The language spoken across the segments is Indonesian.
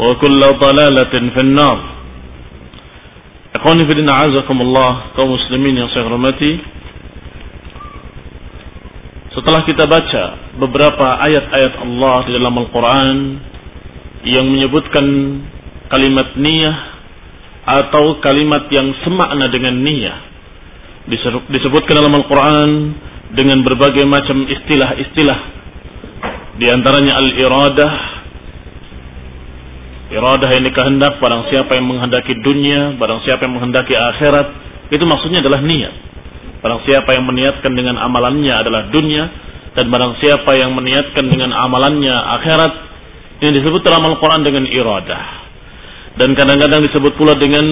وكل ضلالة في النار Ikhwani fidin a'azakumullah kaum muslimin yang saya hormati Setelah kita baca beberapa ayat-ayat Allah di dalam Al-Quran Yang menyebutkan kalimat niyah Atau kalimat yang semakna dengan niyah Disebutkan dalam Al-Quran Dengan berbagai macam istilah-istilah Di antaranya al-iradah Iradah ini kehendak barang siapa yang menghendaki dunia, barang siapa yang menghendaki akhirat, itu maksudnya adalah niat. Barang siapa yang meniatkan dengan amalannya adalah dunia dan barang siapa yang meniatkan dengan amalannya akhirat, ini disebut dalam Al-Qur'an dengan iradah. Dan kadang-kadang disebut pula dengan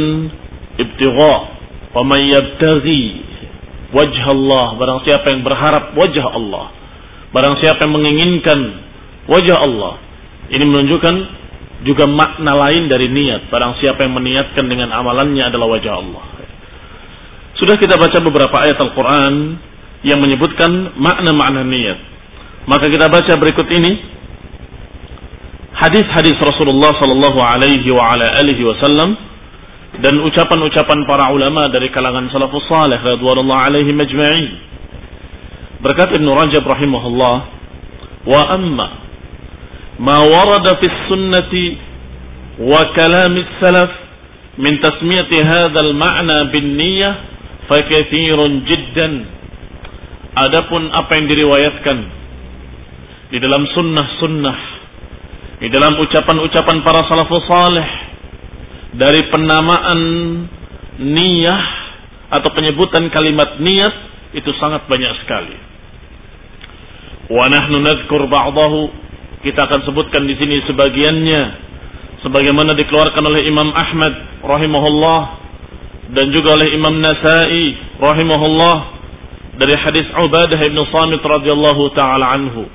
ibtigha, wa may yabtaghi wajh Allah, barang siapa yang berharap wajah Allah. Barang siapa yang menginginkan wajah Allah. Ini menunjukkan juga makna lain dari niat. Barang siapa yang meniatkan dengan amalannya adalah wajah Allah. Sudah kita baca beberapa ayat Al-Quran yang menyebutkan makna-makna niat. Maka kita baca berikut ini hadis-hadis Rasulullah Sallallahu Alaihi wa ala alihi Wasallam dan ucapan-ucapan para ulama dari kalangan salafus salih radhiyallahu alaihi majma'in. Berkata Ibn Rajab rahimahullah, wa amma ما ورد في السنة وكلام السلف من تسمية هذا المعنى بالنية فكثير جدا adapun apa yang diriwayatkan di dalam sunnah-sunnah di dalam ucapan-ucapan para salafus saleh dari penamaan niyah atau penyebutan kalimat niat itu sangat banyak sekali. Wa nahnu nadhkur ba'dahu kita akan sebutkan di sini sebagiannya sebagaimana dikeluarkan oleh Imam Ahmad rahimahullah dan juga oleh Imam Nasai rahimahullah dari hadis Ubadah bin Samit radhiyallahu taala anhu.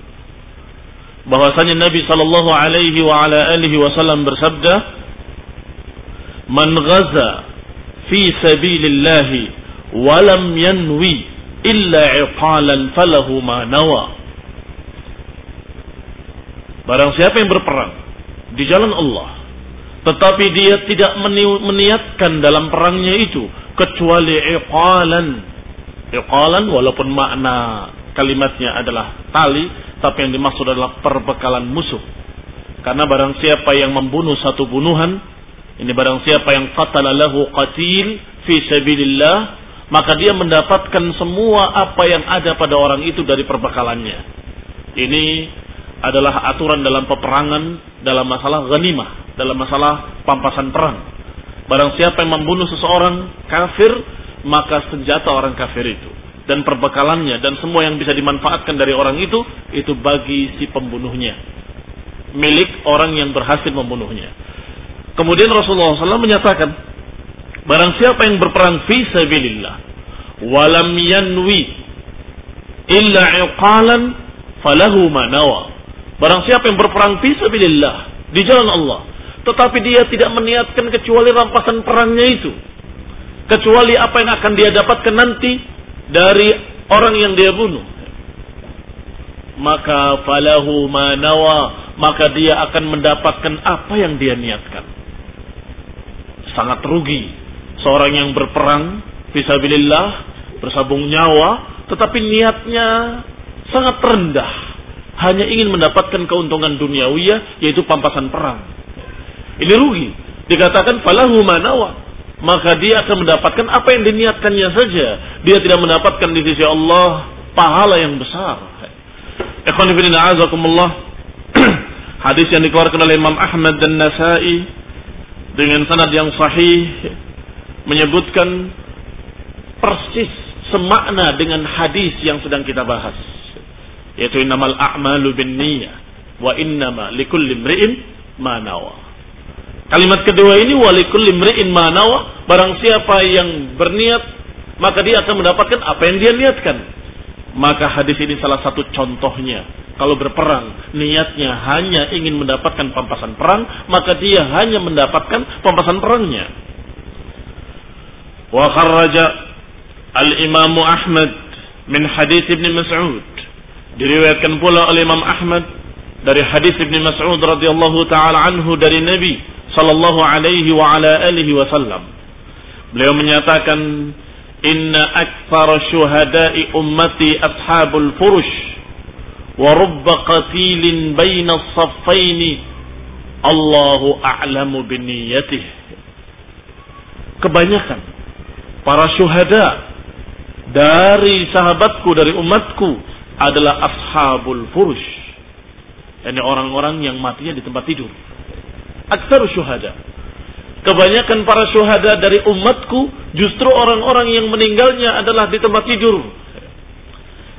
Bahwasanya Nabi sallallahu alaihi wa ala alihi wasallam bersabda man ghaza fi sabilillah wa lam yanwi illa iqalan falahu ma Barang siapa yang berperang di jalan Allah, tetapi dia tidak meniatkan dalam perangnya itu kecuali iqalan. Iqalan walaupun makna kalimatnya adalah tali, tapi yang dimaksud adalah perbekalan musuh. Karena barang siapa yang membunuh satu bunuhan, ini barang siapa yang qatala lahu qatil fi sabilillah, maka dia mendapatkan semua apa yang ada pada orang itu dari perbekalannya. Ini adalah aturan dalam peperangan dalam masalah ghanimah, dalam masalah pampasan perang. Barang siapa yang membunuh seseorang kafir, maka senjata orang kafir itu dan perbekalannya dan semua yang bisa dimanfaatkan dari orang itu itu bagi si pembunuhnya. Milik orang yang berhasil membunuhnya. Kemudian Rasulullah SAW menyatakan barang siapa yang berperang fi sabilillah walam yanwi illa iqalan falahu manawa barang siapa yang berperang fi sabilillah di jalan Allah. Tetapi dia tidak meniatkan kecuali rampasan perangnya itu. Kecuali apa yang akan dia dapatkan nanti dari orang yang dia bunuh. Maka falahu manawa maka dia akan mendapatkan apa yang dia niatkan. Sangat rugi. Seorang yang berperang fisabilillah bersabung nyawa tetapi niatnya sangat rendah hanya ingin mendapatkan keuntungan duniawi yaitu pampasan perang ini rugi dikatakan falahu manawa maka dia akan mendapatkan apa yang diniatkannya saja. Dia tidak mendapatkan di sisi Allah pahala yang besar. Hadis yang dikeluarkan oleh Imam Ahmad dan Nasai dengan sanad yang sahih menyebutkan persis semakna dengan hadis yang sedang kita bahas. Yaitu innamal a'malu bin niyah wa innama likulli imri'in ma nawa. Kalimat kedua ini walikul limri'in manawa, barang siapa yang berniat maka dia akan mendapatkan apa yang dia niatkan. Maka hadis ini salah satu contohnya. Kalau berperang, niatnya hanya ingin mendapatkan pampasan perang, maka dia hanya mendapatkan pampasan perangnya. Wa kharraja al-Imam Ahmad min hadis Ibn Mas'ud. Diriwayatkan pula oleh Imam Ahmad dari hadis Ibn Mas'ud radhiyallahu taala anhu dari Nabi sallallahu alaihi wa ala alihi wasallam. Beliau menyatakan inna akthar syuhada'i ummati ashabul furush wa rubba qatilin baina saffaini Allahu a'lamu biniyatih. Kebanyakan para syuhada dari sahabatku dari umatku adalah ashabul furush. Ini orang-orang yang matinya di tempat tidur Aksar syuhada. Kebanyakan para syuhada dari umatku justru orang-orang yang meninggalnya adalah di tempat tidur.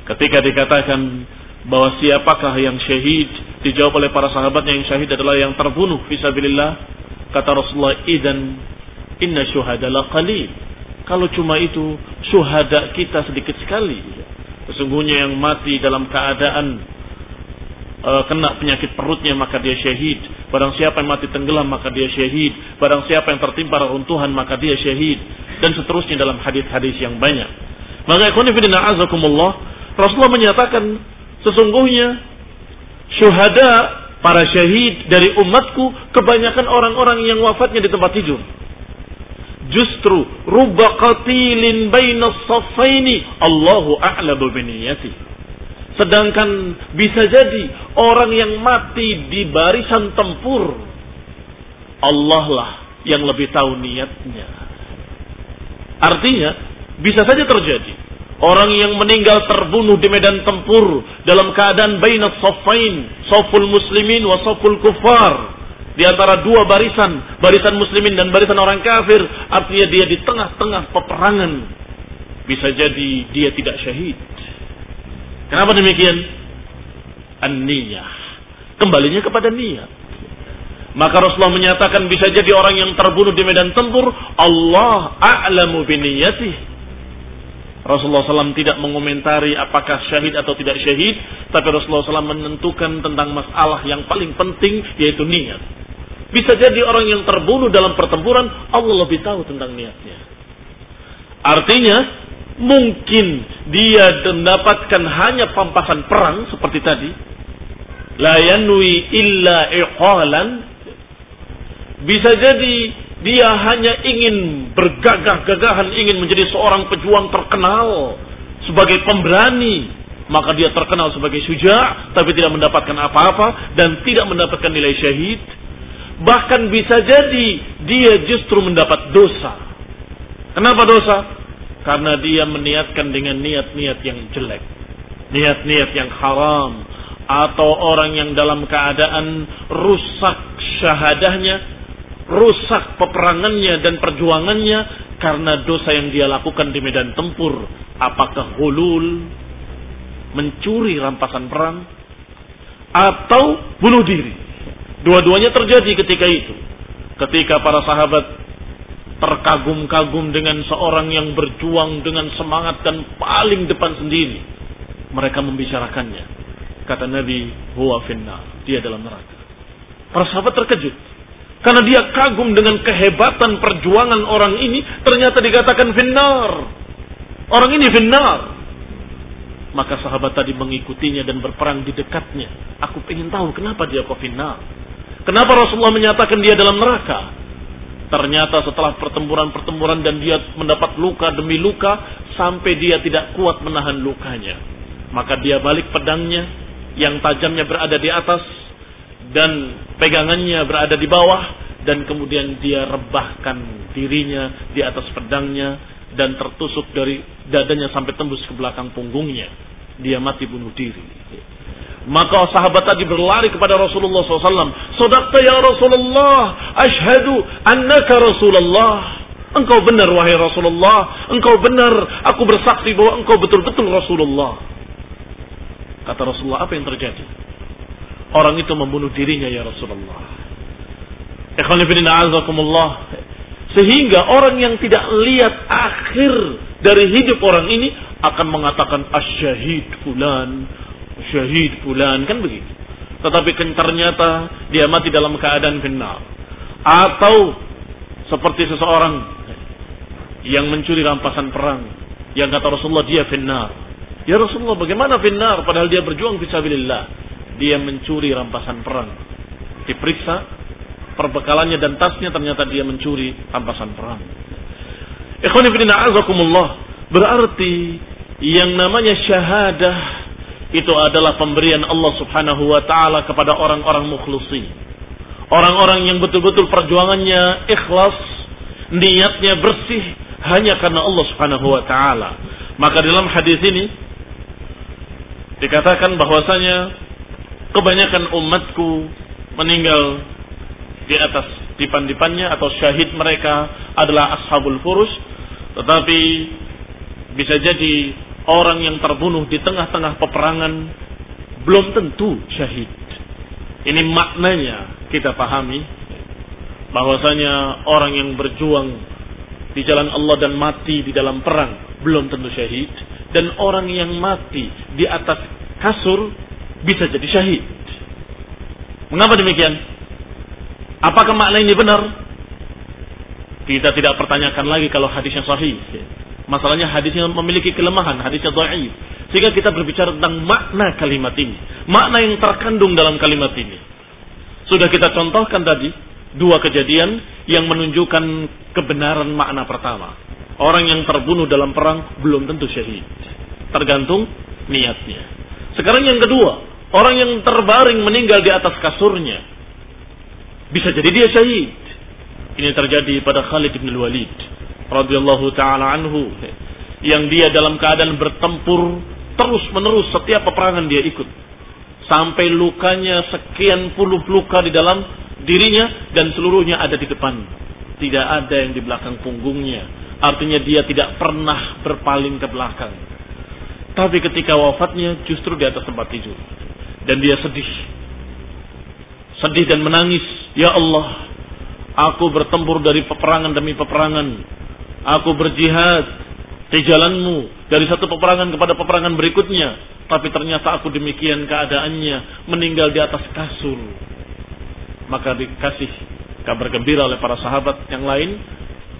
Ketika dikatakan bahwa siapakah yang syahid dijawab oleh para sahabatnya yang syahid adalah yang terbunuh fisabilillah kata Rasulullah idan inna syuhada la qalil kalau cuma itu syuhada kita sedikit sekali sesungguhnya yang mati dalam keadaan uh, kena penyakit perutnya maka dia syahid. Barang siapa yang mati tenggelam maka dia syahid. Barang siapa yang tertimpa reruntuhan maka dia syahid. Dan seterusnya dalam hadis-hadis yang banyak. Maka ikhwanifidina azakumullah. Rasulullah menyatakan sesungguhnya syuhada para syahid dari umatku kebanyakan orang-orang yang wafatnya di tempat tidur. Justru rubba qatilin baina safaini Allahu a'lamu biniyati. Sedangkan bisa jadi orang yang mati di barisan tempur. Allah lah yang lebih tahu niatnya. Artinya, bisa saja terjadi. Orang yang meninggal terbunuh di medan tempur dalam keadaan bainat sofain, soful muslimin wa soful kufar. Di antara dua barisan, barisan muslimin dan barisan orang kafir. Artinya dia di tengah-tengah peperangan. Bisa jadi dia tidak syahid Kenapa demikian? An-niyah. Kembalinya kepada niat. Maka Rasulullah menyatakan bisa jadi orang yang terbunuh di medan tempur, Allah a'lamu biniyatih. Rasulullah SAW tidak mengomentari apakah syahid atau tidak syahid, tapi Rasulullah SAW menentukan tentang masalah yang paling penting yaitu niat. Bisa jadi orang yang terbunuh dalam pertempuran, Allah lebih tahu tentang niatnya. Artinya, mungkin dia mendapatkan hanya pampasan perang seperti tadi. La yanwi illa iqalan. Bisa jadi dia hanya ingin bergagah-gagahan ingin menjadi seorang pejuang terkenal sebagai pemberani. Maka dia terkenal sebagai suja tapi tidak mendapatkan apa-apa dan tidak mendapatkan nilai syahid bahkan bisa jadi dia justru mendapat dosa kenapa dosa karena dia meniatkan dengan niat-niat yang jelek. Niat-niat yang haram. Atau orang yang dalam keadaan rusak syahadahnya. Rusak peperangannya dan perjuangannya. karena dosa yang dia lakukan di medan tempur. Apakah hulul, mencuri rampasan perang, atau bunuh diri. Dua-duanya terjadi ketika itu. Ketika para sahabat terkagum-kagum dengan seorang yang berjuang dengan semangat dan paling depan sendiri. Mereka membicarakannya. Kata Nabi, huwa finna. Dia dalam neraka. Para sahabat terkejut. Karena dia kagum dengan kehebatan perjuangan orang ini, ternyata dikatakan finnar. Orang ini finnar. Maka sahabat tadi mengikutinya dan berperang di dekatnya. Aku ingin tahu kenapa dia kok final. Kenapa Rasulullah menyatakan dia dalam neraka? Ternyata setelah pertempuran-pertempuran dan dia mendapat luka demi luka sampai dia tidak kuat menahan lukanya. Maka dia balik pedangnya yang tajamnya berada di atas dan pegangannya berada di bawah dan kemudian dia rebahkan dirinya di atas pedangnya dan tertusuk dari dadanya sampai tembus ke belakang punggungnya. Dia mati bunuh diri. Maka sahabat tadi berlari kepada Rasulullah SAW. Sodakta ya Rasulullah. Ashadu annaka Rasulullah. Engkau benar wahai Rasulullah. Engkau benar. Aku bersaksi bahwa engkau betul-betul Rasulullah. Kata Rasulullah apa yang terjadi? Orang itu membunuh dirinya ya Rasulullah. Sehingga orang yang tidak lihat akhir dari hidup orang ini akan mengatakan asyahid fulan, syahid fulan kan begitu. Tetapi kan ternyata dia mati dalam keadaan final. Atau seperti seseorang yang mencuri rampasan perang yang kata Rasulullah dia final. Ya Rasulullah bagaimana final padahal dia berjuang fisabilillah. Dia mencuri rampasan perang. Diperiksa perbekalannya dan tasnya ternyata dia mencuri rampasan perang. Ikhwanifidina azakumullah. Berarti yang namanya syahadah itu adalah pemberian Allah subhanahu wa ta'ala kepada orang-orang mukhlusin. Orang-orang yang betul-betul perjuangannya ikhlas, niatnya bersih hanya karena Allah subhanahu wa ta'ala. Maka dalam hadis ini dikatakan bahwasanya kebanyakan umatku meninggal di atas dipan-dipannya atau syahid mereka adalah ashabul furus tetapi bisa jadi orang yang terbunuh di tengah-tengah peperangan belum tentu syahid ini maknanya kita pahami bahwasanya orang yang berjuang di jalan Allah dan mati di dalam perang belum tentu syahid dan orang yang mati di atas kasur bisa jadi syahid mengapa demikian Apakah makna ini benar? Kita tidak pertanyakan lagi kalau hadisnya sahih. Masalahnya hadisnya memiliki kelemahan, hadisnya dhaif. Sehingga kita berbicara tentang makna kalimat ini. Makna yang terkandung dalam kalimat ini. Sudah kita contohkan tadi dua kejadian yang menunjukkan kebenaran makna pertama. Orang yang terbunuh dalam perang belum tentu syahid. Tergantung niatnya. Sekarang yang kedua, orang yang terbaring meninggal di atas kasurnya bisa jadi dia syahid. Ini terjadi pada Khalid bin Walid radhiyallahu taala anhu yang dia dalam keadaan bertempur terus menerus setiap peperangan dia ikut. Sampai lukanya sekian puluh luka di dalam dirinya dan seluruhnya ada di depan. Tidak ada yang di belakang punggungnya. Artinya dia tidak pernah berpaling ke belakang. Tapi ketika wafatnya justru di atas tempat tidur. Dan dia sedih. Sedih dan menangis. Ya Allah, aku bertempur dari peperangan demi peperangan. Aku berjihad di jalanmu dari satu peperangan kepada peperangan berikutnya. Tapi ternyata aku demikian keadaannya meninggal di atas kasur. Maka dikasih kabar gembira oleh para sahabat yang lain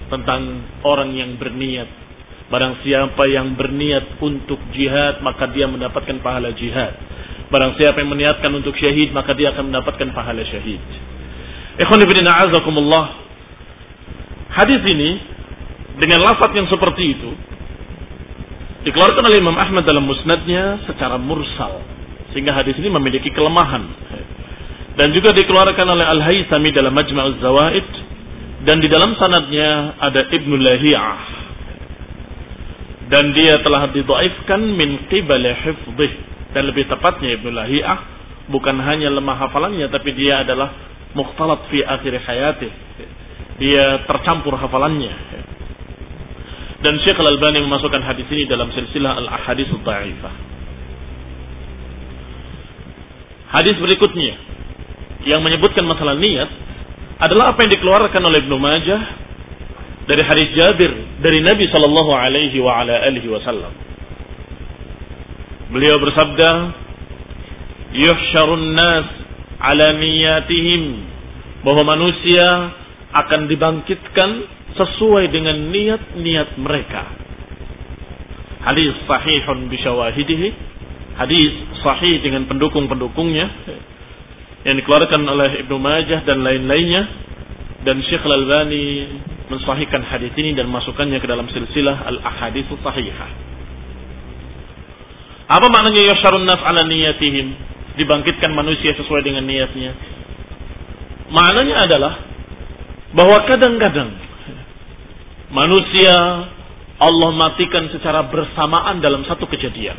tentang orang yang berniat. Barang siapa yang berniat untuk jihad maka dia mendapatkan pahala jihad. Barang siapa yang meniatkan untuk syahid maka dia akan mendapatkan pahala syahid. Ikhwan ibn a'azakumullah. Hadis ini dengan lafaz yang seperti itu dikeluarkan oleh Imam Ahmad dalam musnadnya secara mursal sehingga hadis ini memiliki kelemahan dan juga dikeluarkan oleh Al Haythami dalam Majma'uz Zawaid dan di dalam sanadnya ada Ibnu Lahiyah dan dia telah didoaifkan min qibal hifdhih dan lebih tepatnya Ibnu Lahiyah bukan hanya lemah hafalannya tapi dia adalah mukhtalat fi akhir hayatih. Dia tercampur hafalannya. Dan Syekh Al-Albani memasukkan hadis ini dalam silsilah Al-Ahadits Dhaifah. Hadis berikutnya yang menyebutkan masalah niat adalah apa yang dikeluarkan oleh Ibnu Majah dari hadis Jabir dari Nabi sallallahu alaihi wasallam. Beliau bersabda, "Yuhsyarun nas ala niyatihim." Bahwa manusia akan dibangkitkan sesuai dengan niat-niat mereka. Hadis sahihun bisyawahidihi. Hadis sahih dengan pendukung-pendukungnya yang dikeluarkan oleh Ibnu Majah dan lain-lainnya dan Syekh Al-Albani mensahihkan hadis ini dan masukkannya ke dalam silsilah al-ahadits sahihah. Apa maknanya yasharun nas ala niyatihim? Dibangkitkan manusia sesuai dengan niatnya. Maknanya adalah bahwa kadang-kadang manusia Allah matikan secara bersamaan dalam satu kejadian.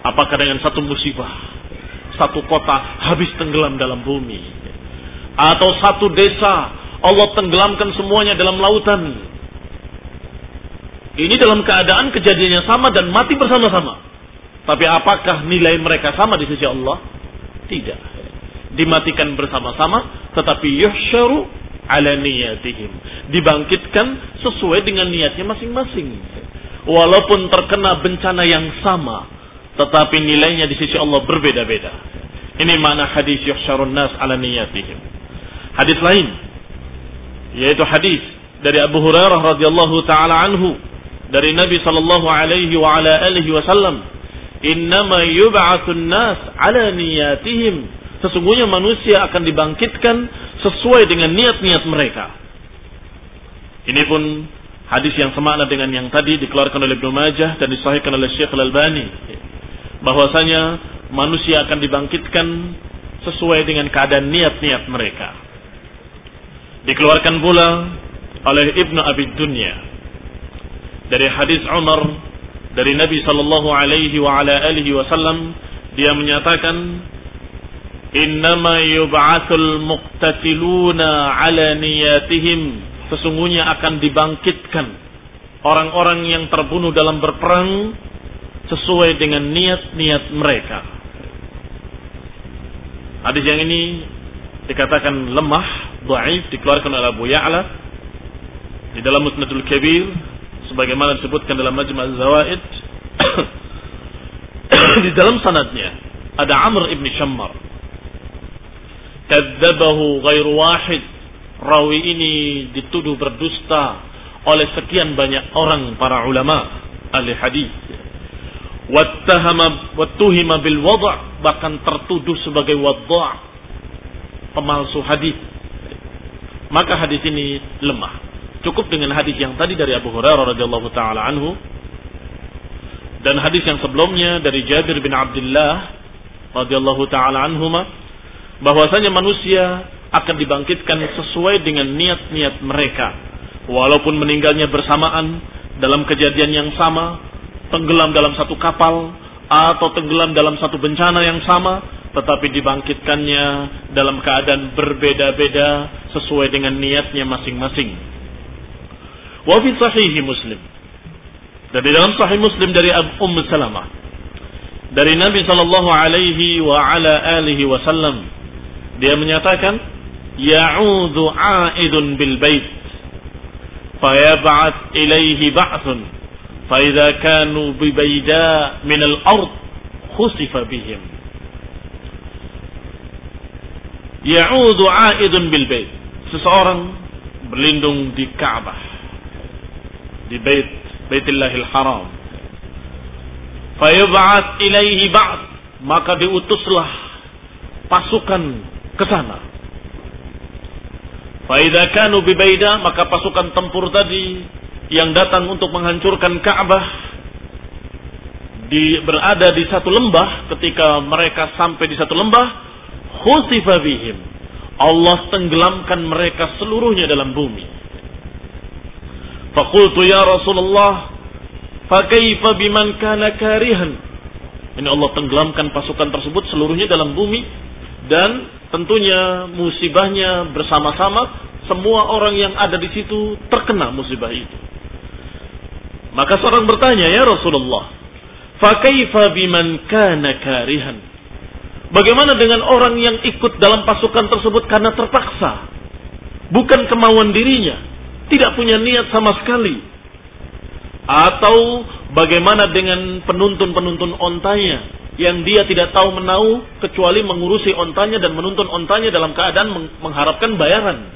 Apakah dengan satu musibah, satu kota habis tenggelam dalam bumi, atau satu desa Allah tenggelamkan semuanya dalam lautan. Ini dalam keadaan kejadiannya sama dan mati bersama-sama. Tapi apakah nilai mereka sama di sisi Allah? Tidak. Dimatikan bersama-sama, tetapi yuhsyaru ala niyatihim. Dibangkitkan sesuai dengan niatnya masing-masing. Walaupun terkena bencana yang sama, tetapi nilainya di sisi Allah berbeda-beda. Ini mana hadis yuhsyarun nas ala niyatihim. Hadis lain yaitu hadis dari Abu Hurairah radhiyallahu taala anhu dari Nabi sallallahu alaihi wa ala alihi wasallam, "Innama yub'atsun nas ala niyatihim." Sesungguhnya manusia akan dibangkitkan sesuai dengan niat-niat mereka. Ini pun hadis yang semakna dengan yang tadi dikeluarkan oleh Ibnu Majah dan disahihkan oleh Syekh Al-Albani. Bahwasanya manusia akan dibangkitkan sesuai dengan keadaan niat-niat mereka. Dikeluarkan pula oleh Ibnu Abi Dunya dari hadis Umar dari Nabi sallallahu alaihi wa ala alihi wasallam dia menyatakan Innama yub'atsul muqtatiluna ala niyatihim. Sesungguhnya akan dibangkitkan orang-orang yang terbunuh dalam berperang sesuai dengan niat-niat mereka. Hadis yang ini dikatakan lemah, dhaif, dikeluarkan oleh Abu Ya'la di dalam Musnadul Kabir sebagaimana disebutkan dalam Majma' Az-Zawaid di dalam sanadnya ada Amr ibn Shammar kadzabahu ghairu wahid. Rawi ini dituduh berdusta oleh sekian banyak orang para ulama ahli hadis. Wattahama wattuhima bil wad' bahkan tertuduh sebagai wad' pemalsu hadis. Maka hadis ini lemah. Cukup dengan hadis yang tadi dari Abu Hurairah radhiyallahu taala anhu dan hadis yang sebelumnya dari Jabir bin Abdullah radhiyallahu taala anhuma bahwasanya manusia akan dibangkitkan sesuai dengan niat-niat mereka. Walaupun meninggalnya bersamaan dalam kejadian yang sama, tenggelam dalam satu kapal, atau tenggelam dalam satu bencana yang sama, tetapi dibangkitkannya dalam keadaan berbeda-beda sesuai dengan niatnya masing-masing. Wa fi sahihi Muslim. Dan di dalam sahih Muslim dari Ummu Salamah dari Nabi sallallahu alaihi wa ala alihi wasallam dia menyatakan, Ya'udhu a'idun bil bait. Fayab'at ilaihi ba'thun. Fa'idha kanu min al-ard. Khusifa bihim. Ya'udhu a'idun bil bait. Seseorang berlindung di Ka'bah. Di bait, Baitillahil Haram. Fayab'at ilaihi ba'th. Maka diutuslah pasukan ke sana. Faida kanu bibaida maka pasukan tempur tadi yang datang untuk menghancurkan Ka'bah di berada di satu lembah ketika mereka sampai di satu lembah khusifa bihim. Allah tenggelamkan mereka seluruhnya dalam bumi. Fakultu ya Rasulullah Fakaifa biman kana karihan? Ini Allah tenggelamkan pasukan tersebut seluruhnya dalam bumi Dan tentunya musibahnya bersama-sama semua orang yang ada di situ terkena musibah itu. Maka seorang bertanya, "Ya Rasulullah, fakaifa biman kana karihan?" Bagaimana dengan orang yang ikut dalam pasukan tersebut karena terpaksa? Bukan kemauan dirinya, tidak punya niat sama sekali. Atau bagaimana dengan penuntun-penuntun ontanya yang dia tidak tahu menau kecuali mengurusi ontanya dan menuntun ontanya dalam keadaan mengharapkan bayaran.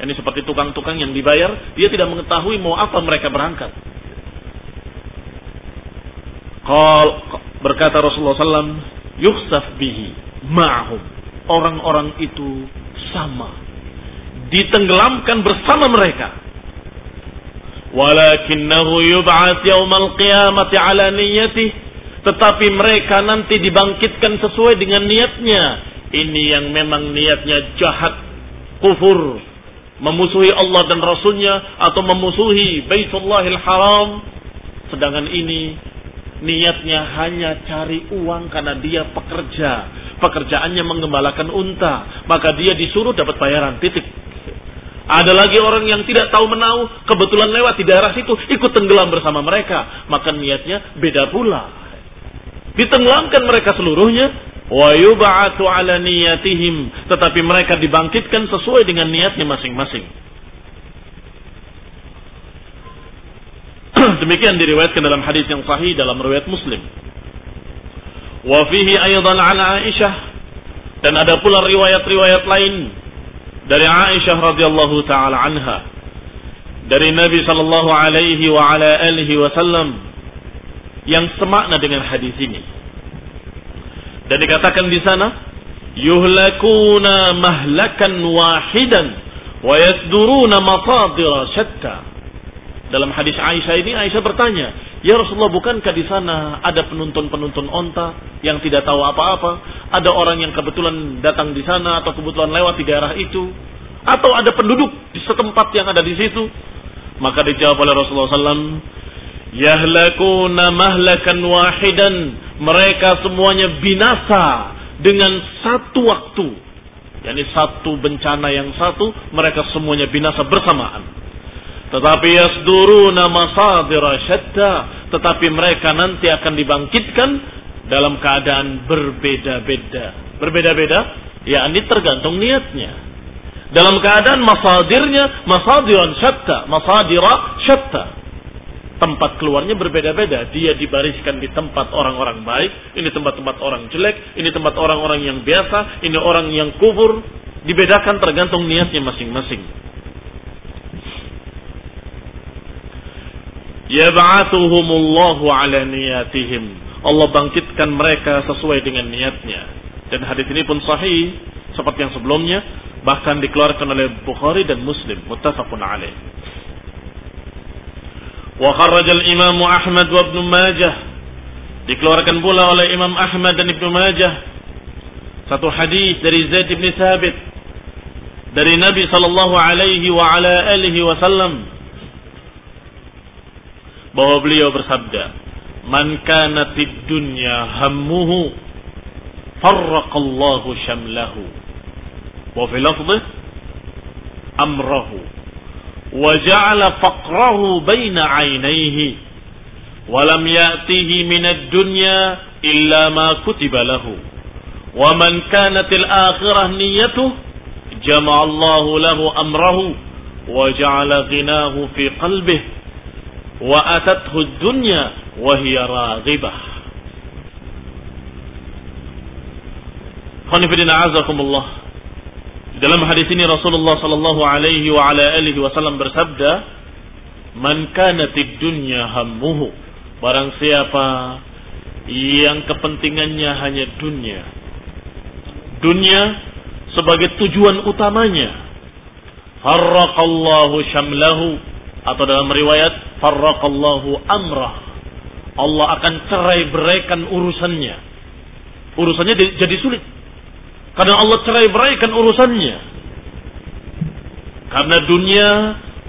Ini seperti tukang-tukang yang dibayar, dia tidak mengetahui mau apa mereka berangkat. Qal berkata Rasulullah SAW, yukhsaf bihi ma'hum. Orang-orang itu sama. Ditenggelamkan bersama mereka. Walakinnahu yub'ats yawmal qiyamati ala niyyatih. Tetapi mereka nanti dibangkitkan sesuai dengan niatnya. Ini yang memang niatnya jahat, kufur, memusuhi Allah dan Rasulnya atau memusuhi Baitullahil Haram. Sedangkan ini niatnya hanya cari uang karena dia pekerja. Pekerjaannya mengembalakan unta. Maka dia disuruh dapat bayaran. Titik. Ada lagi orang yang tidak tahu menau, kebetulan lewat di daerah situ, ikut tenggelam bersama mereka. Maka niatnya beda pula. Ditenggelamkan mereka seluruhnya, wa yub'atu ala niyatihim, tetapi mereka dibangkitkan sesuai dengan niatnya masing-masing. Demikian diriwayatkan dalam hadis yang sahih dalam riwayat Muslim. Wa fihi aidan an Aisyah. Dan ada pula riwayat-riwayat lain dari Aisyah radhiyallahu taala anha. Dari Nabi sallallahu alaihi wa ala alihi wasallam yang semakna dengan hadis ini. Dan dikatakan di sana yuhlakuna mahlakan wahidan wa yasduruna masadira syatta dalam hadis Aisyah ini Aisyah bertanya, "Ya Rasulullah, bukankah di sana ada penuntun-penuntun onta yang tidak tahu apa-apa? Ada orang yang kebetulan datang di sana atau kebetulan lewat di daerah itu? Atau ada penduduk di setempat yang ada di situ?" Maka dijawab oleh Rasulullah SAW, "Yahlakuna mahlakan wahidan." Mereka semuanya binasa dengan satu waktu. Yani satu bencana yang satu, mereka semuanya binasa bersamaan. Tetapi yasduruna masadira syatta. Tetapi mereka nanti akan dibangkitkan dalam keadaan berbeda-beda. Berbeda-beda, ya ini tergantung niatnya. Dalam keadaan masadirnya, masadiran syatta. Masadira syatta. Tempat keluarnya berbeda-beda. Dia dibariskan di tempat orang-orang baik. Ini tempat-tempat orang jelek. Ini tempat orang-orang yang biasa. Ini orang yang kufur. Dibedakan tergantung niatnya masing-masing. yab'athuhumullahu ala niyatihim. Allah bangkitkan mereka sesuai dengan niatnya. Dan hadis ini pun sahih seperti yang sebelumnya bahkan dikeluarkan oleh Bukhari dan Muslim muttafaqun alaih. Wa kharrajal Imam Ahmad wa Ibnu Majah dikeluarkan pula oleh Imam Ahmad dan Ibnu Majah satu hadis dari Zaid bin Thabit dari Nabi sallallahu alaihi wa ala alihi wasallam bahwa beliau bersabda, "Man kanatid dunya hammuhu farraqallahu syamlahu." Wa fi lafdhi amrahu wa ja'ala faqrahu baina 'ainayhi wa lam ya'tihi min ad-dunya illa ma kutiba lahu. Wa man kanatil akhirah niyyatuhu jama'a Allahu lahu amrahu wa ja'ala ghinahu fi qalbihi wa atathu dunya wa hiya raghibah. azakumullah. Dalam hadis ini Rasulullah sallallahu alaihi wa ala alihi wasallam bersabda, "Man kanatid dunya hammuhu." Barang siapa yang kepentingannya hanya dunia. Dunia sebagai tujuan utamanya. Farraqallahu syamlahu atau dalam riwayat farraqallahu amrah. Allah akan cerai beraikan urusannya. Urusannya jadi sulit. Karena Allah cerai beraikan urusannya. Karena dunia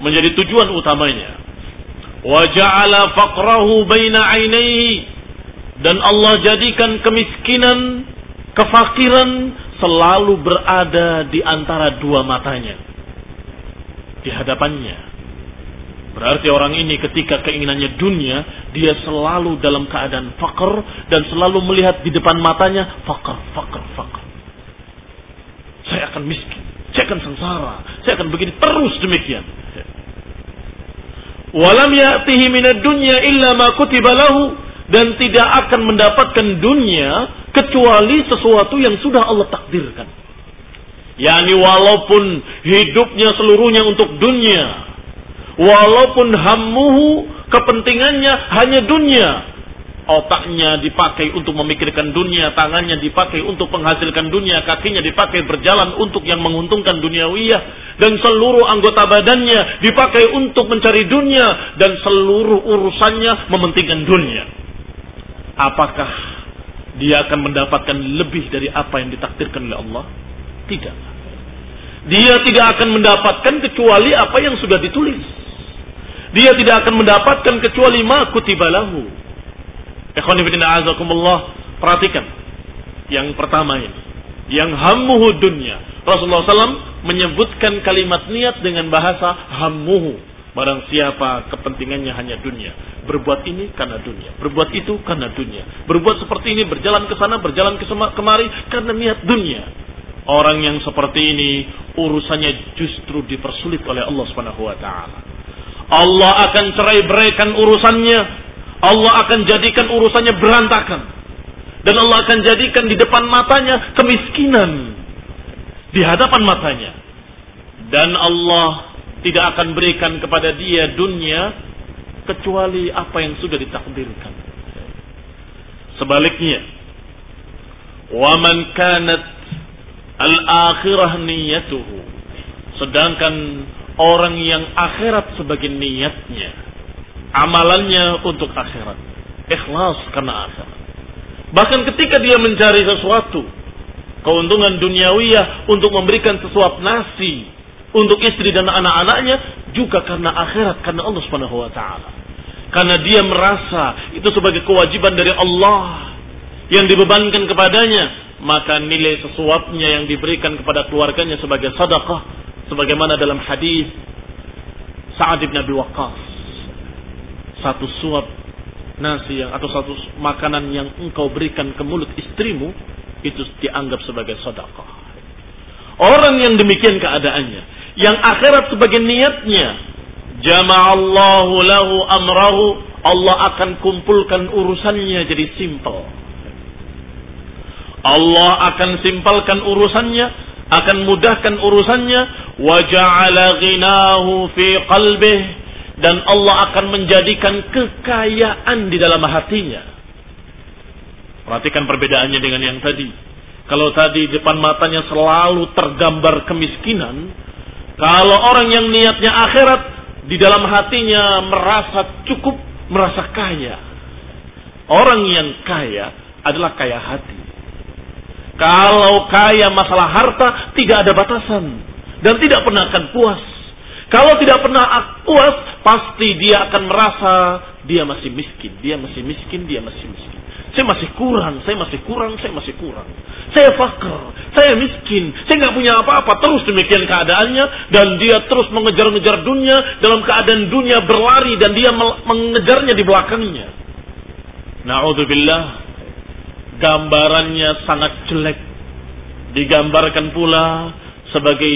menjadi tujuan utamanya. Wa ja'ala faqrahu baina ainaihi dan Allah jadikan kemiskinan, kefakiran selalu berada di antara dua matanya. Di hadapannya Berarti orang ini ketika keinginannya dunia, dia selalu dalam keadaan fakir dan selalu melihat di depan matanya fakir, fakir, fakir. Saya akan miskin, saya akan sengsara, saya akan begini terus demikian. Walam ya'tihi minad dunya illa ma kutiba lahu dan tidak akan mendapatkan dunia kecuali sesuatu yang sudah Allah takdirkan. Yani walaupun hidupnya seluruhnya untuk dunia, Walaupun hammuhu kepentingannya hanya dunia. Otaknya dipakai untuk memikirkan dunia, tangannya dipakai untuk menghasilkan dunia, kakinya dipakai berjalan untuk yang menguntungkan duniawiyah dan seluruh anggota badannya dipakai untuk mencari dunia dan seluruh urusannya mementingkan dunia. Apakah dia akan mendapatkan lebih dari apa yang ditakdirkan oleh Allah? Tidak. Dia tidak akan mendapatkan kecuali apa yang sudah ditulis. Dia tidak akan mendapatkan kecuali ma kutibalahu. Perhatikan. Yang pertama ini. Yang hammuhu dunya. Rasulullah SAW menyebutkan kalimat niat dengan bahasa hammuhu. Barang siapa kepentingannya hanya dunia. Berbuat ini karena dunia. Berbuat itu karena dunia. Berbuat seperti ini berjalan ke sana, berjalan ke kemari karena niat dunia. Orang yang seperti ini urusannya justru dipersulit oleh Allah taala. Allah akan cerai beraikan urusannya. Allah akan jadikan urusannya berantakan. Dan Allah akan jadikan di depan matanya kemiskinan. Di hadapan matanya. Dan Allah tidak akan berikan kepada dia dunia kecuali apa yang sudah ditakdirkan. Sebaliknya, waman kanat al-akhirah. Sedangkan orang yang akhirat sebagai niatnya. Amalannya untuk akhirat. Ikhlas karena akhirat. Bahkan ketika dia mencari sesuatu, keuntungan duniawiyah untuk memberikan sesuap nasi untuk istri dan anak-anaknya juga karena akhirat, karena Allah Subhanahu wa taala. Karena dia merasa itu sebagai kewajiban dari Allah yang dibebankan kepadanya, maka nilai sesuapnya yang diberikan kepada keluarganya sebagai sedekah sebagaimana dalam hadis Sa'ad bin Abi Waqqas satu suap nasi yang atau satu makanan yang engkau berikan ke mulut istrimu itu dianggap sebagai sedekah. Orang yang demikian keadaannya, yang akhirat sebagai niatnya, jama'allahu lahu amrahu, Allah akan kumpulkan urusannya jadi simpel. Allah akan simpelkan urusannya akan mudahkan urusannya wa ja'ala ghinahu fi qalbih dan Allah akan menjadikan kekayaan di dalam hatinya. Perhatikan perbedaannya dengan yang tadi. Kalau tadi depan matanya selalu tergambar kemiskinan, kalau orang yang niatnya akhirat di dalam hatinya merasa cukup, merasa kaya. Orang yang kaya adalah kaya hati. Kalau kaya masalah harta tidak ada batasan dan tidak pernah akan puas. Kalau tidak pernah puas, pasti dia akan merasa dia masih miskin, dia masih miskin, dia masih miskin. Saya masih kurang, saya masih kurang, saya masih kurang. Saya fakir, saya miskin, saya nggak punya apa-apa. Terus demikian keadaannya dan dia terus mengejar-ngejar dunia dalam keadaan dunia berlari dan dia mengejarnya di belakangnya. Naudzubillah gambarannya sangat jelek. Digambarkan pula sebagai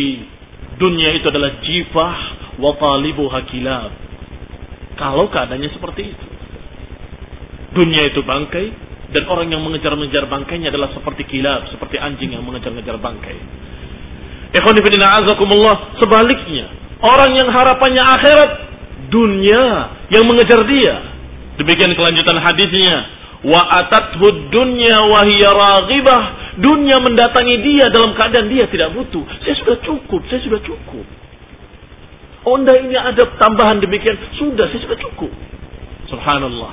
dunia itu adalah jifah wa talibu hakilab. Kalau keadaannya seperti itu. Dunia itu bangkai dan orang yang mengejar-ngejar bangkainya adalah seperti kilab, seperti anjing yang mengejar-ngejar bangkai. Ikhwanifidina azakumullah sebaliknya. Orang yang harapannya akhirat, dunia yang mengejar dia. Demikian kelanjutan hadisnya wa atathud dunya wa hiya dunia mendatangi dia dalam keadaan dia tidak butuh. Saya sudah cukup saya sudah cukup. Onda ini ada tambahan demikian. Sudah saya sudah cukup. Subhanallah.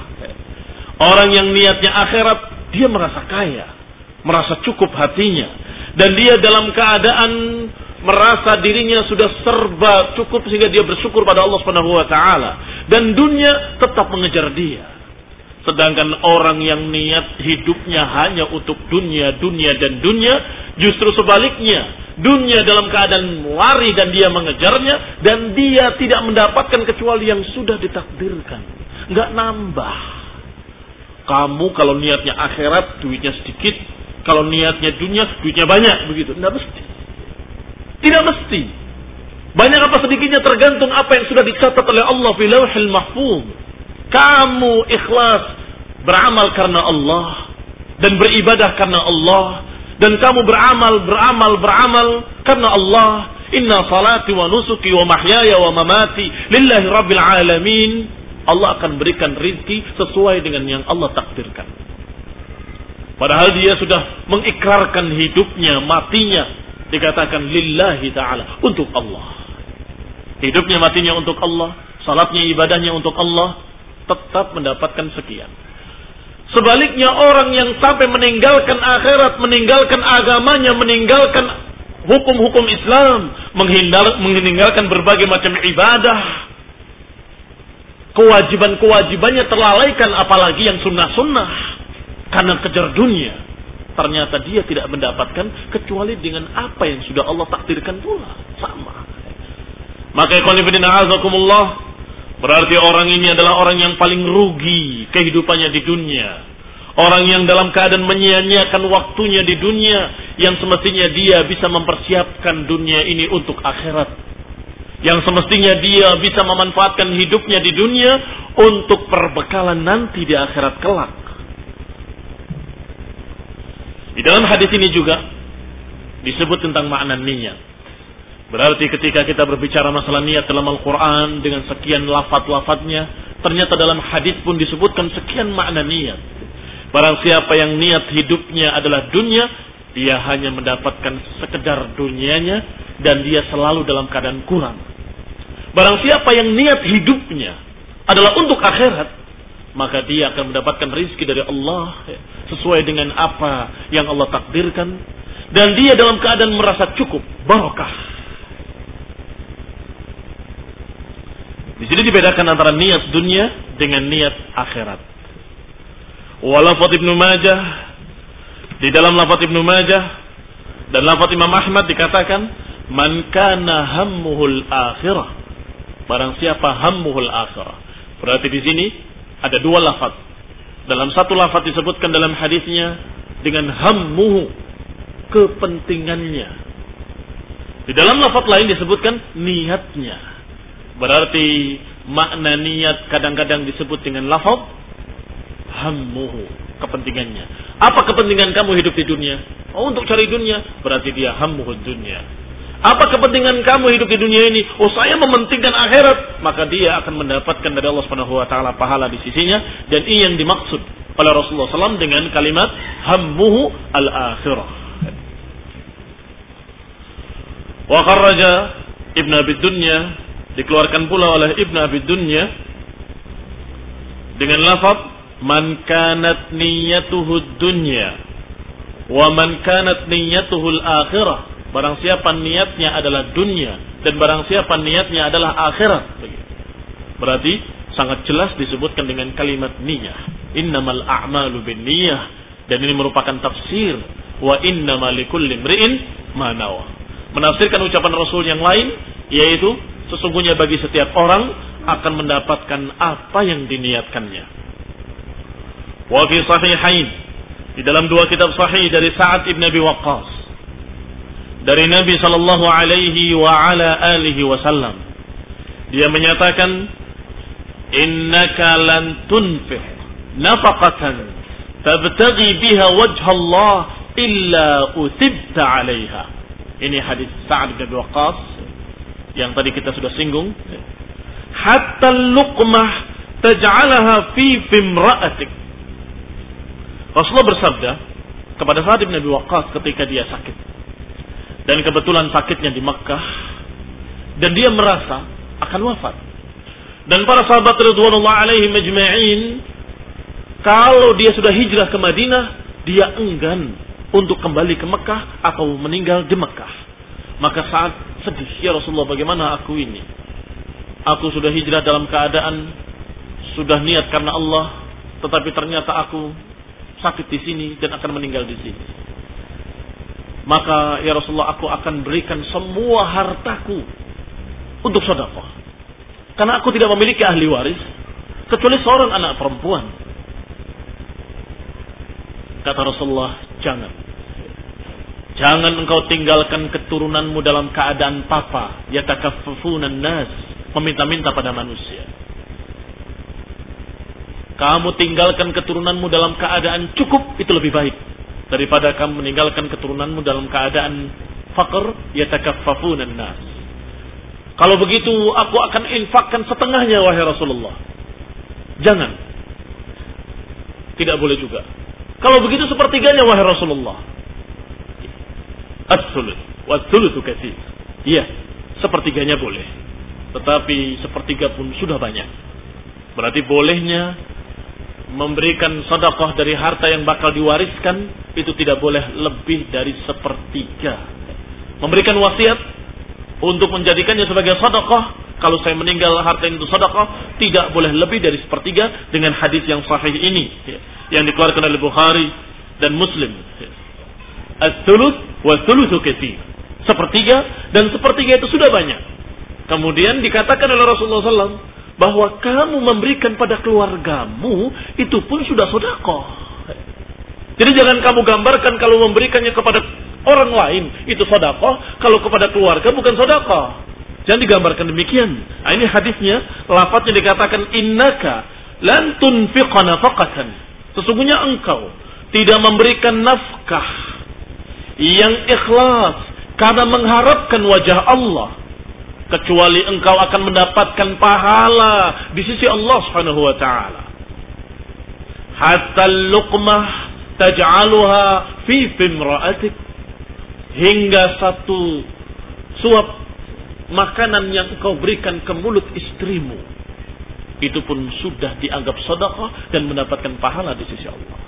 Orang yang niatnya akhirat dia merasa kaya merasa cukup hatinya. Dan dia dalam keadaan merasa dirinya sudah serba cukup sehingga dia bersyukur pada Allah Subhanahu wa taala. Dan dunia tetap mengejar dia Sedangkan orang yang niat hidupnya hanya untuk dunia, dunia dan dunia, justru sebaliknya, dunia dalam keadaan lari dan dia mengejarnya dan dia tidak mendapatkan kecuali yang sudah ditakdirkan. Nggak nambah. Kamu kalau niatnya akhirat duitnya sedikit, kalau niatnya dunia duitnya banyak begitu. Nggak mesti. Tidak mesti. Banyak apa sedikitnya tergantung apa yang sudah dicatat oleh Allah fi lauhil mahfuz. Kamu ikhlas beramal karena Allah dan beribadah karena Allah dan kamu beramal beramal beramal karena Allah. Inna salati wa nusuki wa mahyaya wa mamati lillahi rabbil alamin. Allah akan berikan rizki sesuai dengan yang Allah takdirkan. Padahal dia sudah mengikrarkan hidupnya matinya. Dikatakan lillahi ta'ala untuk Allah. Hidupnya matinya untuk Allah. Salatnya ibadahnya untuk Allah tetap mendapatkan sekian Sebaliknya orang yang sampai meninggalkan akhirat, meninggalkan agamanya, meninggalkan hukum-hukum Islam, menghindar, meninggalkan berbagai macam ibadah, kewajiban-kewajibannya terlalaikan apalagi yang sunnah-sunnah karena kejar dunia. Ternyata dia tidak mendapatkan kecuali dengan apa yang sudah Allah takdirkan pula. Sama. Maka ikhwanifidina azakumullah Berarti orang ini adalah orang yang paling rugi kehidupannya di dunia. Orang yang dalam keadaan menyia-nyiakan waktunya di dunia yang semestinya dia bisa mempersiapkan dunia ini untuk akhirat. Yang semestinya dia bisa memanfaatkan hidupnya di dunia untuk perbekalan nanti di akhirat kelak. Di dalam hadis ini juga disebut tentang makna niat. Berarti ketika kita berbicara masalah niat dalam Al-Quran dengan sekian lafat-lafatnya, ternyata dalam hadis pun disebutkan sekian makna niat. Barang siapa yang niat hidupnya adalah dunia, dia hanya mendapatkan sekedar dunianya dan dia selalu dalam keadaan kurang. Barang siapa yang niat hidupnya adalah untuk akhirat, maka dia akan mendapatkan rizki dari Allah sesuai dengan apa yang Allah takdirkan dan dia dalam keadaan merasa cukup barokah Di sini dibedakan antara niat dunia dengan niat akhirat. Walafat Ibnu Majah di dalam lafaz Ibnu Majah dan lafaz Imam Ahmad dikatakan man kana hammuhul akhirah. Barang siapa hammuhul akhirah. Berarti di sini ada dua lafaz. Dalam satu lafaz disebutkan dalam hadisnya dengan hammuhu kepentingannya. Di dalam lafaz lain disebutkan niatnya. Berarti makna niat kadang-kadang disebut dengan lafaz hammuhu, kepentingannya. Apa kepentingan kamu hidup di dunia? Oh, untuk cari dunia, berarti dia hammuhu dunia. Apa kepentingan kamu hidup di dunia ini? Oh, saya mementingkan akhirat, maka dia akan mendapatkan dari Allah Subhanahu wa taala pahala di sisinya dan ini yang dimaksud oleh Rasulullah SAW dengan kalimat hammuhu al-akhirah. Wa kharraja Ibn Abi Dunya dikeluarkan pula oleh Ibn Abi Dunya dengan lafaz man kanat niyatuhu dunya wa man kanat niyatuhu al-akhirah. Barang siapa niatnya adalah dunia dan barang siapa niatnya adalah akhirat. Berarti sangat jelas disebutkan dengan kalimat niyah. Innamal a'malu bin niyah. Dan ini merupakan tafsir. Wa innamal likulli imri'in ma menafsirkan ucapan Rasul yang lain yaitu Sesungguhnya bagi setiap orang akan mendapatkan apa yang diniatkannya. Wa fi sahihain. Di dalam dua kitab sahih dari Sa'ad ibn Abi Waqqas. Dari Nabi sallallahu alaihi wa ala alihi wasallam. Dia menyatakan innaka lan tunfih nafaqatan tabtaghi biha wajha Allah illa utibta 'alaiha. Ini hadis Sa'ad bin Waqqas yang tadi kita sudah singgung. Hatta luqmah taj'alaha fi fimra'atik. Rasulullah bersabda kepada Sa'ad bin Abi Waqqas ketika dia sakit. Dan kebetulan sakitnya di Makkah. Dan dia merasa akan wafat. Dan para sahabat radhiyallahu alaihi majma'in kalau dia sudah hijrah ke Madinah dia enggan untuk kembali ke Mekah atau meninggal di Mekah maka saat sedih, ya Rasulullah bagaimana aku ini? Aku sudah hijrah dalam keadaan sudah niat karena Allah, tetapi ternyata aku sakit di sini dan akan meninggal di sini. maka ya Rasulullah aku akan berikan semua hartaku untuk sedekah. Karena aku tidak memiliki ahli waris kecuali seorang anak perempuan. Kata Rasulullah, jangan. Jangan engkau tinggalkan keturunanmu dalam keadaan papa, yatakaffafunan nas, meminta-minta pada manusia. Kamu tinggalkan keturunanmu dalam keadaan cukup, itu lebih baik daripada kamu meninggalkan keturunanmu dalam keadaan fakir yatakaffafunan nas. Kalau begitu aku akan infakkan setengahnya wahai Rasulullah. Jangan. Tidak boleh juga. Kalau begitu sepertiganya wahai Rasulullah. As-sulut. Was-sulutu kasih. Iya, sepertiganya boleh. Tetapi sepertiga pun sudah banyak. Berarti bolehnya memberikan sedekah dari harta yang bakal diwariskan itu tidak boleh lebih dari sepertiga. Memberikan wasiat untuk menjadikannya sebagai sedekah kalau saya meninggal harta itu sedekah tidak boleh lebih dari sepertiga dengan hadis yang sahih ini yang dikeluarkan oleh Bukhari dan Muslim. As-thuluth wa thuluthu katsir. Sepertiga dan sepertiga itu sudah banyak. Kemudian dikatakan oleh Rasulullah SAW bahwa kamu memberikan pada keluargamu itu pun sudah sodako. Jadi jangan kamu gambarkan kalau memberikannya kepada orang lain itu sodako, kalau kepada keluarga bukan sodako. Jangan digambarkan demikian. Nah, ini hadisnya, lafadznya dikatakan innaka lan tunfiqa nafaqatan. Sesungguhnya engkau tidak memberikan nafkah yang ikhlas karena mengharapkan wajah Allah kecuali engkau akan mendapatkan pahala di sisi Allah Subhanahu wa taala. Hatta luqmah taj'aluha fi fimra'atik hingga satu suap makanan yang engkau berikan ke mulut istrimu itu pun sudah dianggap sedekah dan mendapatkan pahala di sisi Allah.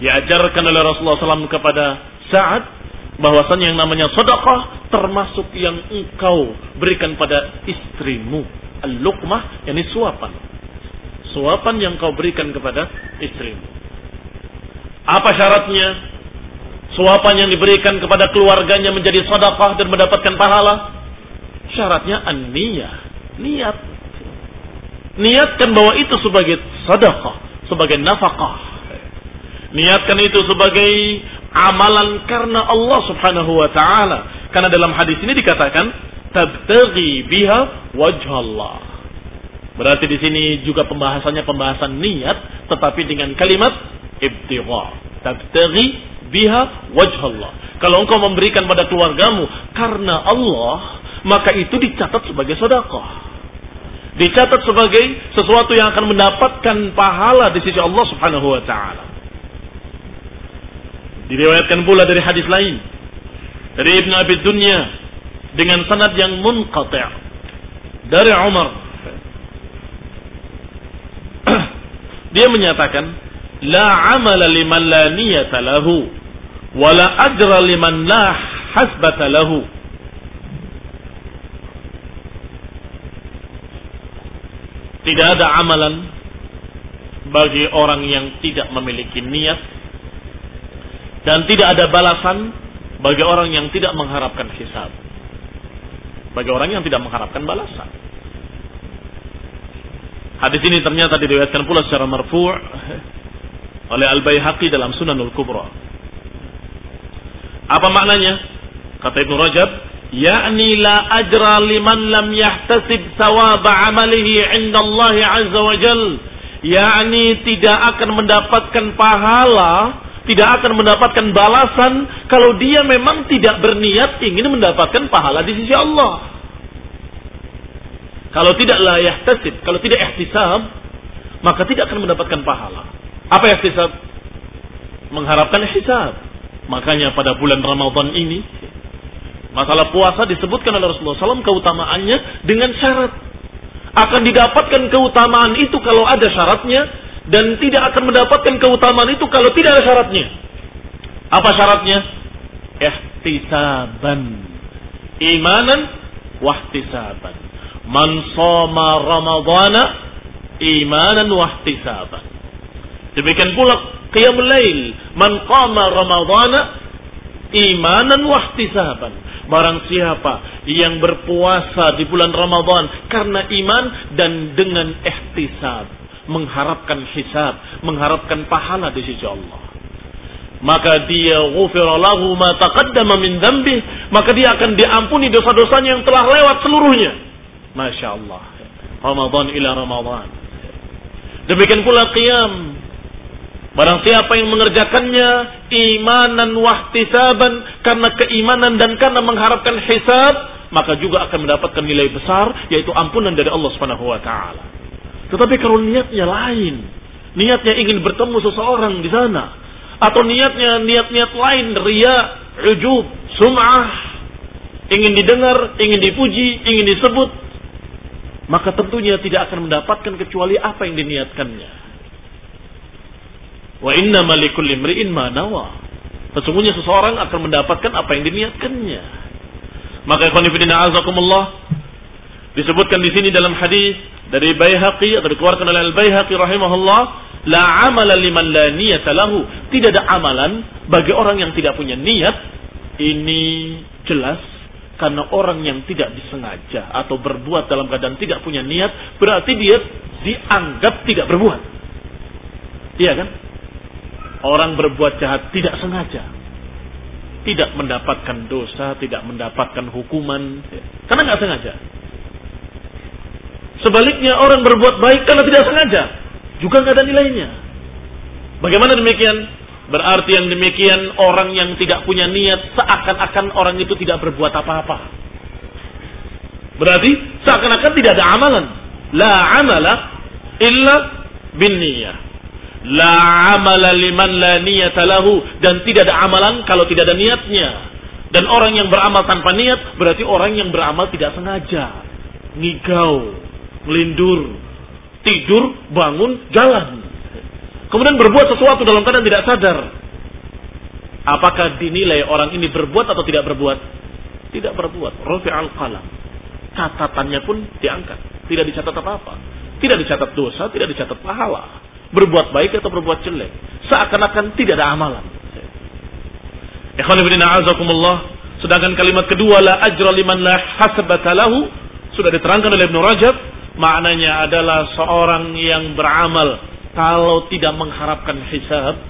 Diajarkan oleh Rasulullah SAW kepada Sa'ad bahwasanya yang namanya sedekah termasuk yang engkau berikan pada istrimu. Al-luqmah yakni suapan. Suapan yang kau berikan kepada istrimu. Apa syaratnya? Suapan yang diberikan kepada keluarganya menjadi sedekah dan mendapatkan pahala? Syaratnya an-niyah. Niat. Niatkan bahwa itu sebagai sedekah, sebagai nafkah. Niatkan itu sebagai amalan karena Allah Subhanahu wa taala. Karena dalam hadis ini dikatakan tabtaghi biha wajhallah. Berarti di sini juga pembahasannya pembahasan niat tetapi dengan kalimat ibtigha. Tabtaghi biha wajhallah. Kalau engkau memberikan pada keluargamu karena Allah, maka itu dicatat sebagai sedekah. Dicatat sebagai sesuatu yang akan mendapatkan pahala di sisi Allah Subhanahu wa taala. Diriwayatkan pula dari hadis lain dari Ibn Abi Dunya dengan sanad yang munqati' dari Umar. Dia menyatakan, la amala liman la niyata lahu wa la ajra liman la hasbata lahu. Tidak ada amalan bagi orang yang tidak memiliki niat dan tidak ada balasan bagi orang yang tidak mengharapkan hisab. Bagi orang yang tidak mengharapkan balasan. Hadis ini ternyata diriwayatkan pula secara marfu' oleh Al-Baihaqi dalam Sunanul Kubra. Apa maknanya? Kata Ibnu Rajab, yakni la ajra liman lam yahtasib thawab amalihi 'inda Allah 'azza wa jal. Yakni tidak akan mendapatkan pahala tidak akan mendapatkan balasan kalau dia memang tidak berniat ingin mendapatkan pahala di sisi Allah. Kalau tidak layak tasib, kalau tidak ihtisab, maka tidak akan mendapatkan pahala. Apa ihtisab? Mengharapkan hisab. Makanya pada bulan Ramadan ini, masalah puasa disebutkan oleh Rasulullah SAW keutamaannya dengan syarat. Akan didapatkan keutamaan itu kalau ada syaratnya dan tidak akan mendapatkan keutamaan itu kalau tidak ada syaratnya. Apa syaratnya? Ihtisaban. Imanan wahtisaban. Man soma Ramadana imanan wahtisaban. Demikian pula qiyamul lail. Man qama Ramadana imanan wahtisaban. Barang siapa yang berpuasa di bulan Ramadan karena iman dan dengan ihtisab, mengharapkan hisab, mengharapkan pahala di sisi Allah. Maka dia ghufira lahu ma taqaddama min dzambih, maka dia akan diampuni dosa-dosanya yang telah lewat seluruhnya. Masya Allah. Ramadan ila Ramadan. Demikian pula qiyam Barang siapa yang mengerjakannya imanan wahtisaban karena keimanan dan karena mengharapkan hisab, maka juga akan mendapatkan nilai besar yaitu ampunan dari Allah Subhanahu wa taala. Tetapi kalau niatnya lain, niatnya ingin bertemu seseorang di sana atau niatnya niat-niat lain ria, ujub, sum'ah, ingin didengar, ingin dipuji, ingin disebut, maka tentunya tidak akan mendapatkan kecuali apa yang diniatkannya. Wa inna malikul limri'in ma nawa. Sesungguhnya seseorang akan mendapatkan apa yang diniatkannya. Maka ikhwan fillah azakumullah disebutkan di sini dalam hadis dari Baihaqi atau dikeluarkan oleh Al-Baihaqi rahimahullah, la amala liman la niyata lahu. Tidak ada amalan bagi orang yang tidak punya niat. Ini jelas karena orang yang tidak disengaja atau berbuat dalam keadaan tidak punya niat berarti dia dianggap tidak berbuat. Iya kan? Orang berbuat jahat tidak sengaja. Tidak mendapatkan dosa, tidak mendapatkan hukuman. Karena nggak sengaja. Sebaliknya orang berbuat baik karena tidak sengaja. Juga nggak ada nilainya. Bagaimana demikian? Berarti yang demikian orang yang tidak punya niat seakan-akan orang itu tidak berbuat apa-apa. Berarti seakan-akan tidak ada amalan. La amala illa bin niyah. La amala liman la niyata lahu dan tidak ada amalan kalau tidak ada niatnya. Dan orang yang beramal tanpa niat berarti orang yang beramal tidak sengaja. Ngigau, melindur, tidur, bangun, jalan. Kemudian berbuat sesuatu dalam keadaan tidak sadar. Apakah dinilai orang ini berbuat atau tidak berbuat? Tidak berbuat. Rafi al qalam. Catatannya pun diangkat. Tidak dicatat apa-apa. Tidak dicatat dosa, tidak dicatat pahala berbuat baik atau berbuat jelek. Seakan-akan tidak ada amalan. Sedangkan kalimat kedua la ajra liman la hasabata sudah diterangkan oleh Ibnu Rajab maknanya adalah seorang yang beramal kalau tidak mengharapkan hisab,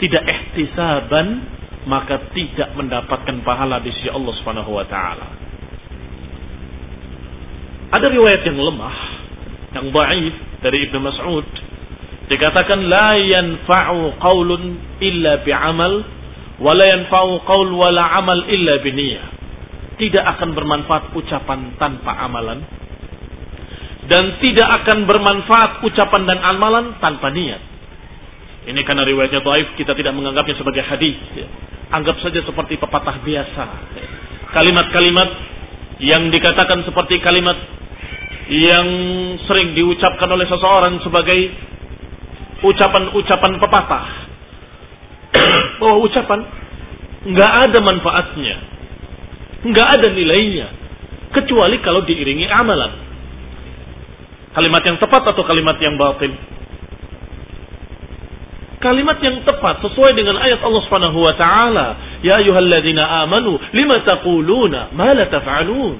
tidak ihtisaban, maka tidak mendapatkan pahala di sisi Allah Subhanahu wa taala. Ada riwayat yang lemah, yang dhaif dari Ibnu Mas'ud Dikatakan la yanfa'u qaulun illa bi'amal wa la yanfa'u qaul wa la amal illa biniyah. Tidak akan bermanfaat ucapan tanpa amalan dan tidak akan bermanfaat ucapan dan amalan tanpa niat. Ini karena riwayatnya dhaif kita tidak menganggapnya sebagai hadis. Anggap saja seperti pepatah biasa. Kalimat-kalimat yang dikatakan seperti kalimat yang sering diucapkan oleh seseorang sebagai ucapan-ucapan pepatah bahwa ucapan nggak ada manfaatnya, nggak ada nilainya, kecuali kalau diiringi amalan. Kalimat yang tepat atau kalimat yang batin? Kalimat yang tepat sesuai dengan ayat Allah Subhanahu wa taala, "Ya ayyuhalladzina amanu, lima taquluna ma la taf'alun?"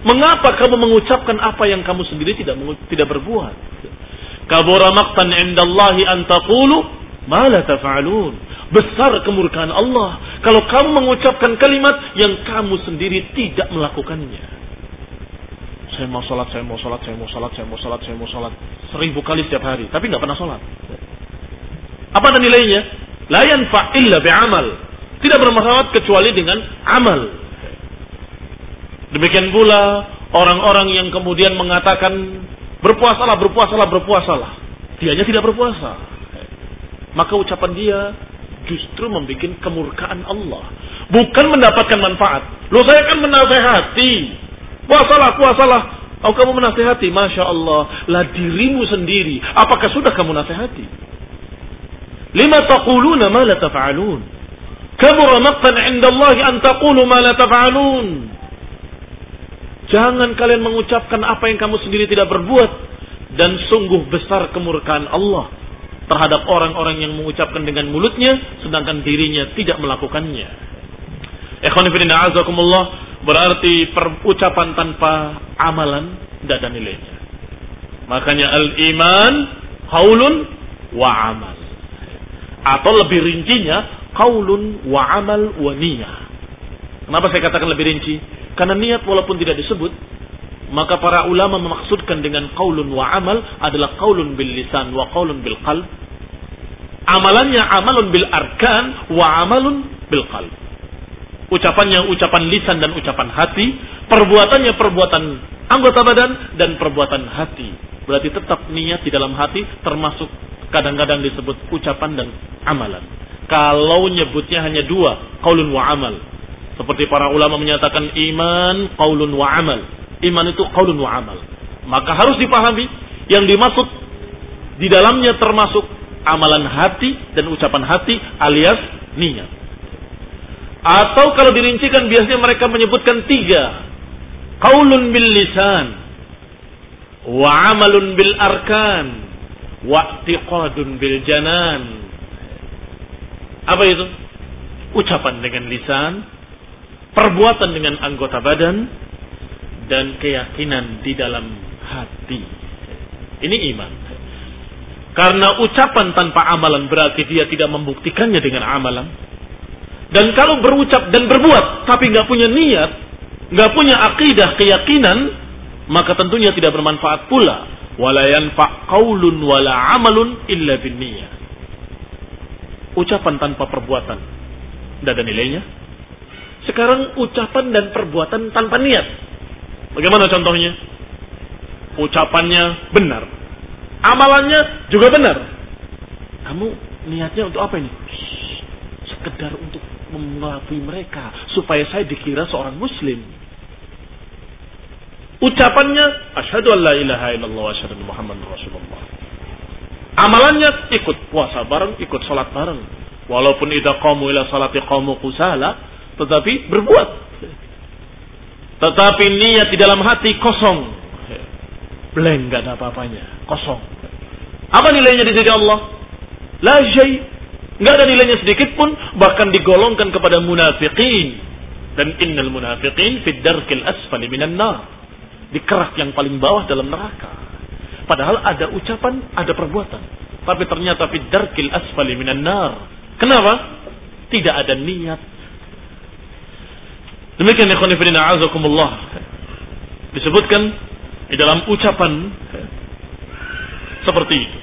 Mengapa kamu mengucapkan apa yang kamu sendiri tidak tidak berbuat? Kabura maqtan indallahi an taqulu ma la taf'alun. Besar kemurkaan Allah kalau kamu mengucapkan kalimat yang kamu sendiri tidak melakukannya. Saya mau sholat, saya mau sholat, saya mau sholat, saya mau sholat, saya mau sholat. Seribu kali setiap hari, tapi nggak pernah sholat. Apa ada nilainya? La yanfa illa bi'amal. Tidak bermanfaat kecuali dengan amal. Demikian pula orang-orang yang kemudian mengatakan Berpuasalah, berpuasalah, berpuasalah. Dianya tidak berpuasa. Maka ucapan dia justru membuat kemurkaan Allah. Bukan mendapatkan manfaat. Loh saya kan menasehati. Puasalah, puasalah. Oh kamu menasehati, Masya Allah. Lah dirimu sendiri. Apakah sudah kamu nasihati? Lima taquluna ma la taf'alun. Kabura maqtan Allah an taqulu ma la taf'alun. Jangan kalian mengucapkan apa yang kamu sendiri tidak berbuat. Dan sungguh besar kemurkaan Allah terhadap orang-orang yang mengucapkan dengan mulutnya sedangkan dirinya tidak melakukannya. Ikhwanifidina azakumullah berarti perucapan tanpa amalan tidak ada nilainya. Makanya al-iman qaulun wa amal. Atau lebih rincinya qaulun wa amal wa niyah. Kenapa saya katakan lebih rinci? Karena niat walaupun tidak disebut, maka para ulama memaksudkan dengan qaulun wa amal adalah qaulun bil lisan wa qaulun bil qalb. Amalannya amalun bil arkan wa amalun bil qalb. Ucapannya ucapan lisan dan ucapan hati, perbuatannya perbuatan anggota badan dan perbuatan hati. Berarti tetap niat di dalam hati termasuk kadang-kadang disebut ucapan dan amalan. Kalau nyebutnya hanya dua, qaulun wa amal. Seperti para ulama menyatakan iman qaulun wa amal Iman itu qaulun wa amal. Maka harus dipahami yang dimaksud di dalamnya termasuk amalan hati dan ucapan hati alias niat. Atau kalau dirincikan biasanya mereka menyebutkan tiga. Qaulun bil lisan. Wa amalun bil arkan. Wa bil janan. Apa itu? Ucapan dengan lisan. Perbuatan dengan anggota badan dan keyakinan di dalam hati. Ini iman. Karena ucapan tanpa amalan berarti dia tidak membuktikannya dengan amalan. Dan kalau berucap dan berbuat tapi nggak punya niat, nggak punya akidah keyakinan, maka tentunya tidak bermanfaat pula. Walayan yanfa qaulun wala amalun illa bin niat. Ucapan tanpa perbuatan tidak ada nilainya. Sekarang ucapan dan perbuatan tanpa niat Bagaimana contohnya? Ucapannya benar. Amalannya juga benar. Kamu niatnya untuk apa ini? Sekedar untuk mengelabui mereka. Supaya saya dikira seorang muslim. Ucapannya, Asyhadu an la ilaha illallah wa asyhadu Muhammad Rasulullah. Amalannya ikut puasa bareng, ikut sholat bareng. Walaupun idza qamu ila salati qamu kusala, tetapi berbuat tetapi niat di dalam hati kosong. Blank, gak ada apa-apanya. Kosong. Apa nilainya di sisi Allah? La syai. Gak ada nilainya sedikit pun. Bahkan digolongkan kepada munafiqin. Dan innal munafiqin fid darkil asfali minan nar. Di kerak yang paling bawah dalam neraka. Padahal ada ucapan, ada perbuatan. Tapi ternyata fid darkil asfali minan nar. Kenapa? Tidak ada niat, Demikian ikhwan fillah a'azakumullah. Disebutkan di dalam ucapan seperti itu.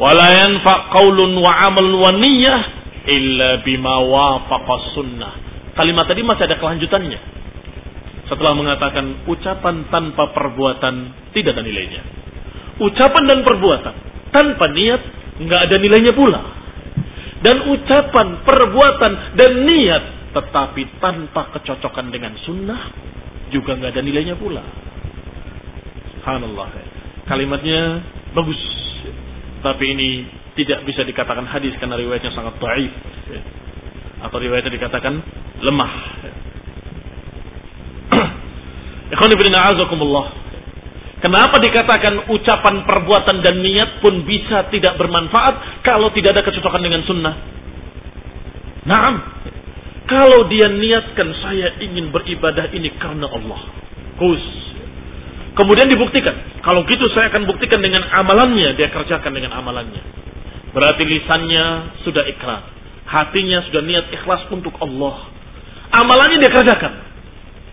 Wala yanfa qaulun wa amal wa niyyah illa bima wafaqa sunnah. Kalimat tadi masih ada kelanjutannya. Setelah mengatakan ucapan tanpa perbuatan tidak ada nilainya. Ucapan dan perbuatan tanpa niat nggak ada nilainya pula. Dan ucapan, perbuatan dan niat tetapi tanpa kecocokan dengan sunnah juga nggak ada nilainya pula. Subhanallah. Kalimatnya bagus, tapi ini tidak bisa dikatakan hadis karena riwayatnya sangat baik atau riwayatnya dikatakan lemah. Kenapa dikatakan ucapan, perbuatan dan niat pun bisa tidak bermanfaat kalau tidak ada kecocokan dengan sunnah? Naam, kalau dia niatkan saya ingin beribadah ini karena Allah. Kus. Kemudian dibuktikan. Kalau gitu saya akan buktikan dengan amalannya. Dia kerjakan dengan amalannya. Berarti lisannya sudah ikrar. Hatinya sudah niat ikhlas untuk Allah. Amalannya dia kerjakan.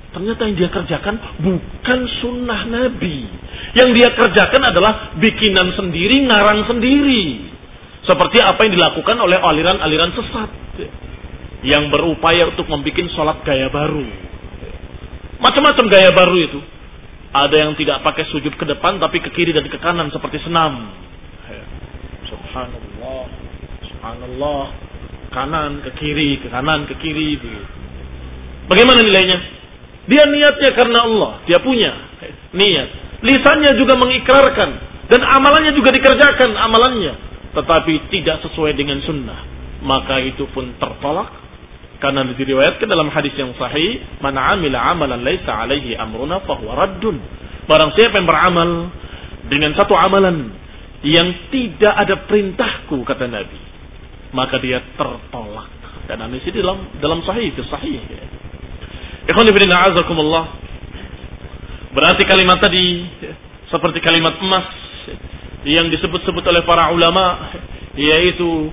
Ternyata yang dia kerjakan bukan sunnah Nabi. Yang dia kerjakan adalah bikinan sendiri, ngarang sendiri. Seperti apa yang dilakukan oleh aliran-aliran sesat yang berupaya untuk membuat sholat gaya baru. Macam-macam gaya baru itu. Ada yang tidak pakai sujud ke depan tapi ke kiri dan ke kanan seperti senam. Subhanallah. Subhanallah. Kanan ke kiri, ke kanan ke kiri. Bagaimana nilainya? Dia niatnya karena Allah. Dia punya niat. Lisannya juga mengikrarkan. Dan amalannya juga dikerjakan amalannya. Tetapi tidak sesuai dengan sunnah. Maka itu pun tertolak karena diriwayatkan dalam hadis yang sahih, "Man 'amila 'amalan laisa 'alaihi amruna fahuwa raddun." Barang siapa yang beramal dengan satu amalan yang tidak ada perintahku kata Nabi, maka dia tertolak. Dan hadis ini dalam dalam sahih itu sahih. Ikhwan ibn a'azakumullah. Berarti kalimat tadi seperti kalimat emas yang disebut-sebut oleh para ulama yaitu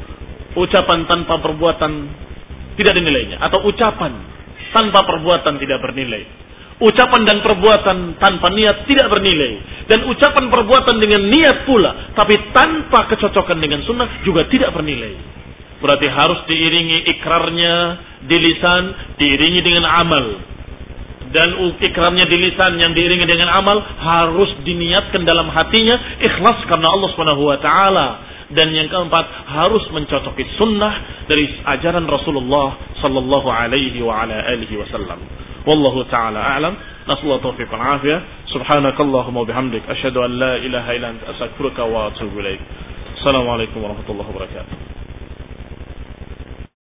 ucapan tanpa perbuatan tidak dinilainya atau ucapan tanpa perbuatan tidak bernilai. Ucapan dan perbuatan tanpa niat tidak bernilai dan ucapan perbuatan dengan niat pula tapi tanpa kecocokan dengan sunnah juga tidak bernilai. Berarti harus diiringi ikrarnya di lisan, diiringi dengan amal. Dan ikrarnya di lisan yang diiringi dengan amal harus diniatkan dalam hatinya ikhlas karena Allah Subhanahu wa taala dan yang keempat harus mencocoki sunnah dari ajaran Rasulullah sallallahu alaihi wa ala alihi wasallam. Wallahu taala a'lam. Nasallahu taufiq wal afiyah. Subhanakallahumma wa bihamdik asyhadu an la ilaha illa anta astaghfiruka wa atubu ilaik. Assalamualaikum warahmatullahi wabarakatuh.